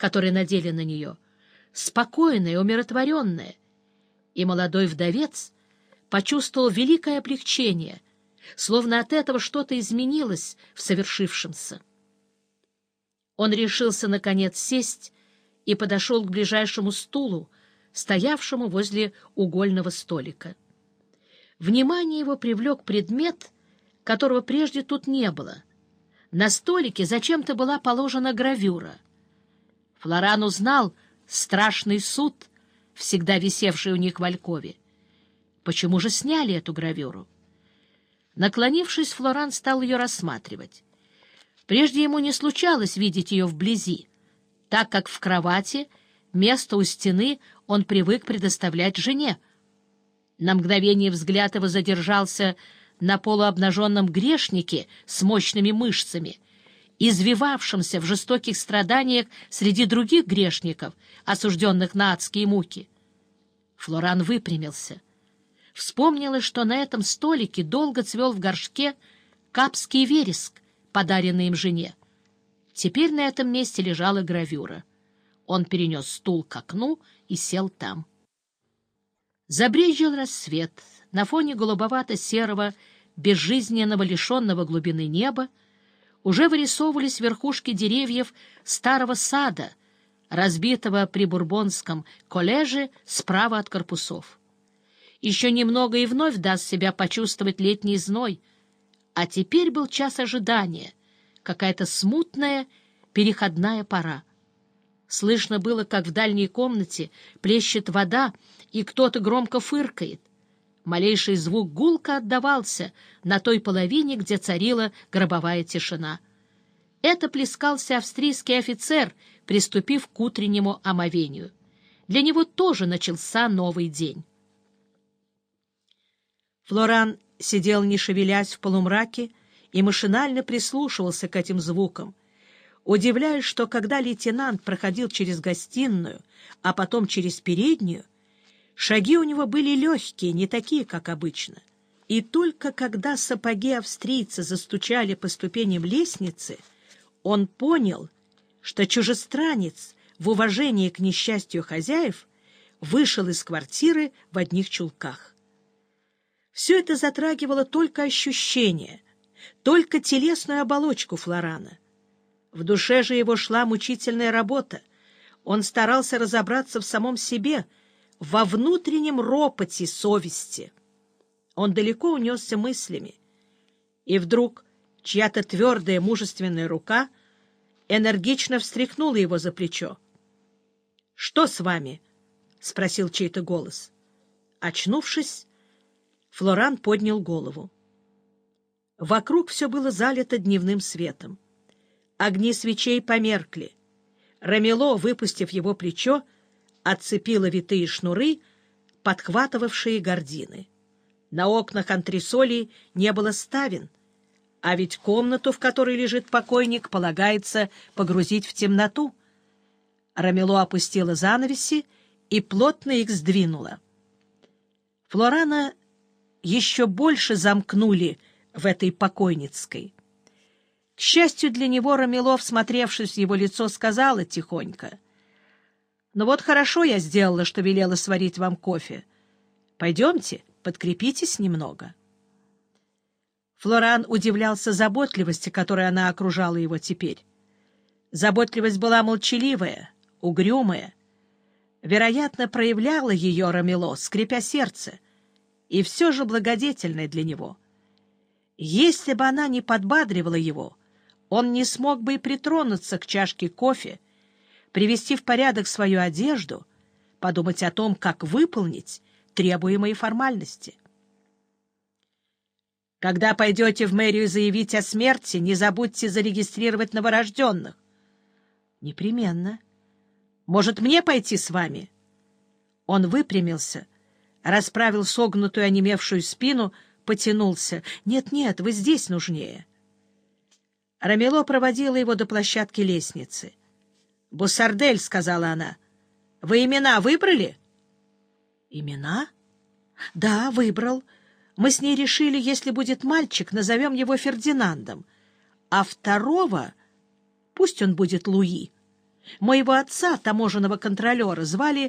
которые надели на нее, спокойная, умиротворенная, и молодой вдовец почувствовал великое облегчение, словно от этого что-то изменилось в совершившемся. Он решился, наконец, сесть и подошел к ближайшему стулу, стоявшему возле угольного столика. Внимание его привлек предмет, которого прежде тут не было. На столике зачем-то была положена гравюра. Флоран узнал страшный суд, всегда висевший у них в Алькове. Почему же сняли эту гравюру? Наклонившись, Флоран стал ее рассматривать. Прежде ему не случалось видеть ее вблизи, так как в кровати место у стены он привык предоставлять жене. На мгновение взгляд его задержался на полуобнаженном грешнике с мощными мышцами, извивавшемся в жестоких страданиях среди других грешников, осужденных на адские муки. Флоран выпрямился. Вспомнилось, что на этом столике долго цвел в горшке капский вереск, подаренный им жене. Теперь на этом месте лежала гравюра. Он перенес стул к окну и сел там. Забрезжил рассвет. На фоне голубовато-серого, безжизненного, лишенного глубины неба уже вырисовывались верхушки деревьев старого сада, разбитого при Бурбонском коллеже справа от корпусов. Еще немного и вновь даст себя почувствовать летний зной, а теперь был час ожидания, какая-то смутная переходная пора. Слышно было, как в дальней комнате плещет вода, и кто-то громко фыркает. Малейший звук гулко отдавался на той половине, где царила гробовая тишина. Это плескался австрийский офицер, приступив к утреннему омовению. Для него тоже начался новый день. Флоран сидел, не шевелясь в полумраке, и машинально прислушивался к этим звукам, удивляясь, что когда лейтенант проходил через гостиную, а потом через переднюю, шаги у него были легкие, не такие, как обычно. И только когда сапоги австрийца застучали по ступеням лестницы, он понял, что чужестранец в уважении к несчастью хозяев вышел из квартиры в одних чулках. Все это затрагивало только ощущение, только телесную оболочку Флорана — в душе же его шла мучительная работа. Он старался разобраться в самом себе, во внутреннем ропоте совести. Он далеко унесся мыслями. И вдруг чья-то твердая мужественная рука энергично встряхнула его за плечо. — Что с вами? — спросил чей-то голос. Очнувшись, Флоран поднял голову. Вокруг все было залито дневным светом. Огни свечей померкли. Рамело, выпустив его плечо, отцепило витые шнуры, подхватывавшие гордины. На окнах антресолей не было ставен, а ведь комнату, в которой лежит покойник, полагается погрузить в темноту. Рамело опустила занавеси и плотно их сдвинула. Флорана еще больше замкнули в этой покойницкой. К счастью для него, Рамилов, смотревшись в его лицо, сказала тихонько. — Ну вот хорошо я сделала, что велела сварить вам кофе. Пойдемте, подкрепитесь немного. Флоран удивлялся заботливости, которой она окружала его теперь. Заботливость была молчаливая, угрюмая. Вероятно, проявляла ее Рамило, скрипя сердце, и все же благодетельная для него. Если бы она не подбадривала его — он не смог бы и притронуться к чашке кофе, привести в порядок свою одежду, подумать о том, как выполнить требуемые формальности. Когда пойдете в мэрию заявить о смерти, не забудьте зарегистрировать новорожденных. Непременно. Может, мне пойти с вами? Он выпрямился, расправил согнутую онемевшую спину, потянулся. Нет-нет, вы здесь нужнее. Рамело проводила его до площадки лестницы. — Буссардель, — сказала она, — вы имена выбрали? — Имена? — Да, выбрал. Мы с ней решили, если будет мальчик, назовем его Фердинандом, а второго пусть он будет Луи. Моего отца, таможенного контролера, звали